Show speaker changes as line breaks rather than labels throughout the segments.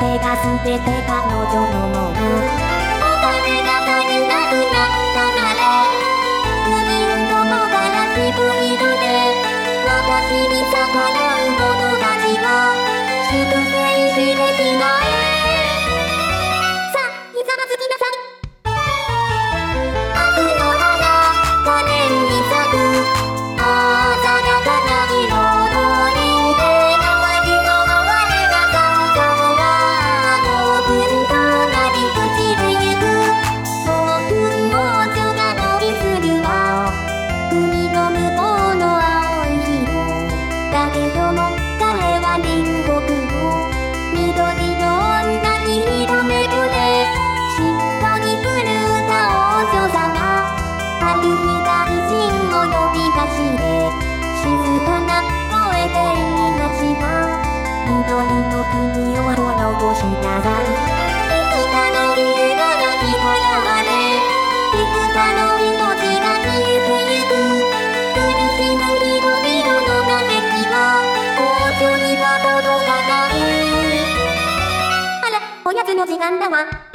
全てが全て彼女のもの。お金が足りなくなったある日大臣を呼び出して静かな声で言いました緑の国を滅ぼしなさい幾多の竜が焼き払われ幾多の命が消えてゆく苦しむ人々の嘆きは王女には届かないあらおやつの時間だわ。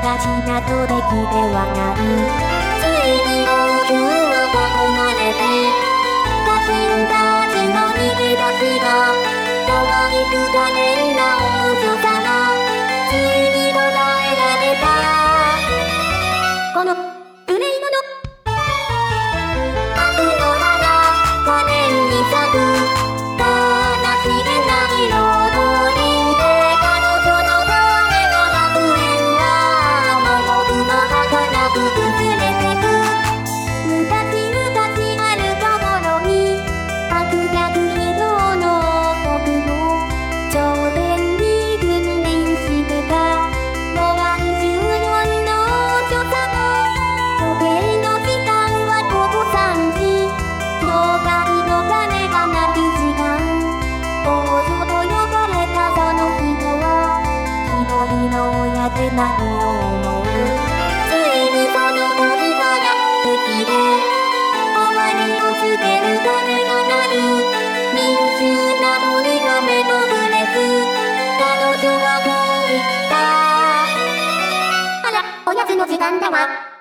たちなどできではないついに王宮は囲まれて家臣たちの逃げ出しが可愛く可憐な親で何を思うついにその森がやってきて終わりを告げる鐘が鳴る民衆なのにが目のぶれず彼女はこう言ったあらおやつの時間だわ。